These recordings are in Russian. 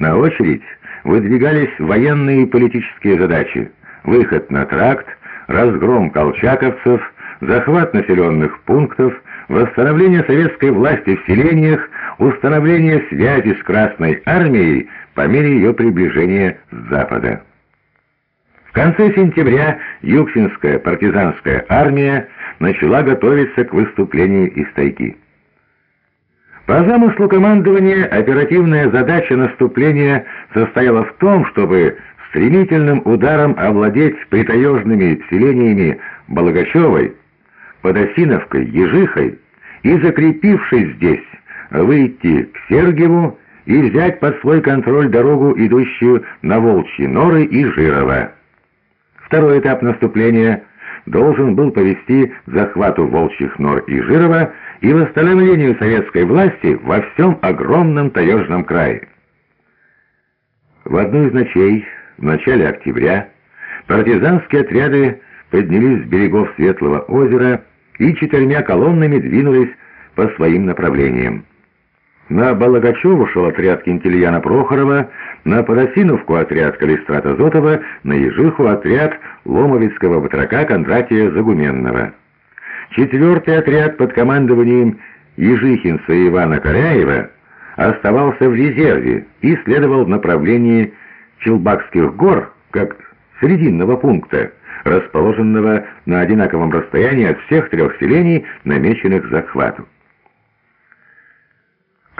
На очередь выдвигались военные и политические задачи. Выход на тракт, разгром колчаковцев, захват населенных пунктов, восстановление советской власти в селениях, установление связи с Красной Армией по мере ее приближения с запада. В конце сентября Юксинская партизанская армия начала готовиться к выступлению из тайги. По замыслу командования оперативная задача наступления состояла в том, чтобы стремительным ударом овладеть притаежными селениями Балагачевой, Подосиновкой, Ежихой и, закрепившись здесь, выйти к Сергиеву и взять под свой контроль дорогу, идущую на Волчьи Норы и Жирово. Второй этап наступления должен был повести захвату Волчьих Нор и Жирова и восстановлению советской власти во всем огромном таежном крае. В одну из ночей, в начале октября, партизанские отряды поднялись с берегов Светлого озера и четырьмя колоннами двинулись по своим направлениям. На Балагачеву шел отряд Кентильяна Прохорова, на Подосиновку отряд Калистрата Зотова, на Ежиху отряд Ломовицкого батрака Кондратия Загуменного. Четвертый отряд под командованием Ежихинца Ивана Коряева оставался в резерве и следовал в направлении Челбакских гор, как срединного пункта, расположенного на одинаковом расстоянии от всех трех селений, намеченных захвату.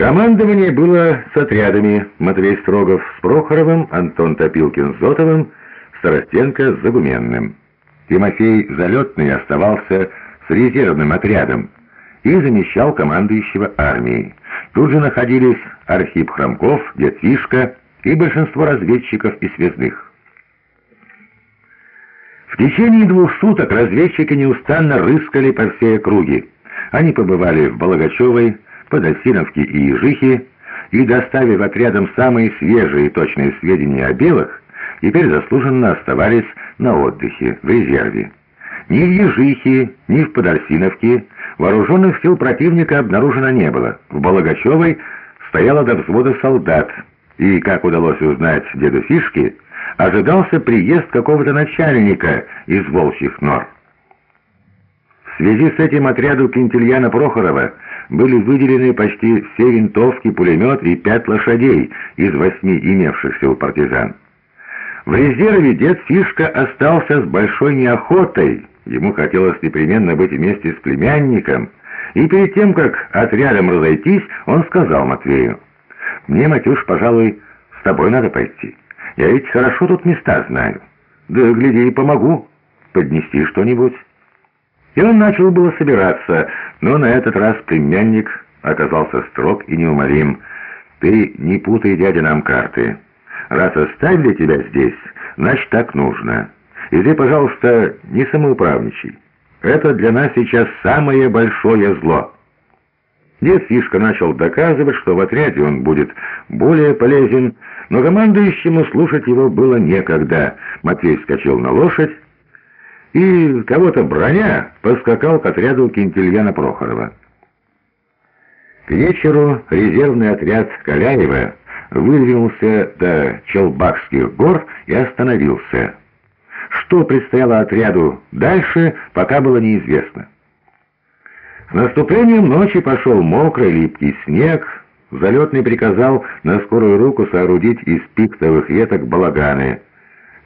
Командование было с отрядами Матвей Строгов с Прохоровым, Антон Топилкин с Зотовым, Старостенко с Загуменным. Тимофей Залетный оставался с резервным отрядом и замещал командующего армией. Тут же находились Архип Хромков, Дед Фишка и большинство разведчиков и связных. В течение двух суток разведчики неустанно рыскали по всей округе. Они побывали в Балагачевой, Подосиновке и Ежихе, и, доставив отрядом самые свежие и точные сведения о белых, теперь заслуженно оставались на отдыхе, в резерве. Ни в Ежихе, ни в Подорсиновке вооруженных сил противника обнаружено не было. В Балагачевой стояло до взвода солдат, и, как удалось узнать деду Фишке, ожидался приезд какого-то начальника из волчьих нор. В связи с этим отряду Кентильяна Прохорова были выделены почти все винтовки, пулемет и пять лошадей из восьми имевшихся у партизан. В резерве дед Фишка остался с большой неохотой, ему хотелось непременно быть вместе с племянником, и перед тем, как отрядом разойтись, он сказал Матвею, «Мне, Матюш, пожалуй, с тобой надо пойти. Я ведь хорошо тут места знаю. Да, гляди, и помогу поднести что-нибудь». И он начал было собираться, но на этот раз племянник оказался строг и неумолим. «Ты не путай, дядя, нам карты. Раз оставили тебя здесь, значит, так нужно. И ты, пожалуйста, не самоуправничай. Это для нас сейчас самое большое зло». Дед Фишка начал доказывать, что в отряде он будет более полезен, но командующему слушать его было некогда. Матвей скачал на лошадь, и кого-то броня поскакал к отряду Кентильяна Прохорова. К вечеру резервный отряд Каляева выдвинулся до Челбакских гор и остановился. Что предстояло отряду дальше, пока было неизвестно. С наступлением ночи пошел мокрый липкий снег, Залетный приказал на скорую руку соорудить из пиктовых веток балаганы.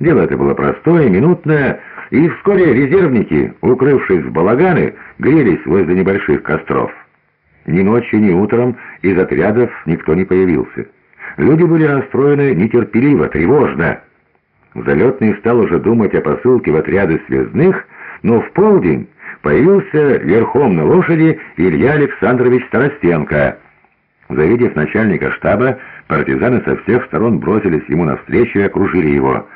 Дело это было простое, минутное, и вскоре резервники, укрывшись в балаганы, грелись возле небольших костров. Ни ночью, ни утром из отрядов никто не появился. Люди были расстроены нетерпеливо, тревожно. Залетный стал уже думать о посылке в отряды связных, но в полдень появился верхом на лошади Илья Александрович Старостенко. Завидев начальника штаба, партизаны со всех сторон бросились ему навстречу и окружили его.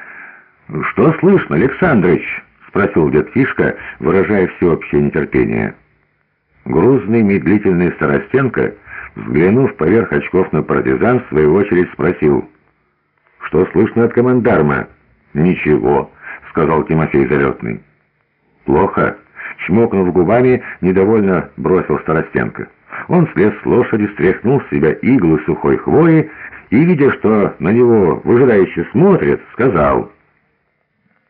«Что слышно, Александрович?» — спросил дед Фишка, выражая всеобщее нетерпение. Грузный, медлительный Старостенко, взглянув поверх очков на партизан, в свою очередь спросил. «Что слышно от командарма?» «Ничего», — сказал Тимофей Залетный. «Плохо», — чмокнув губами, недовольно бросил Старостенко. Он слез с лошади, стряхнул с себя иглы сухой хвои и, видя, что на него выжидающе смотрят, сказал —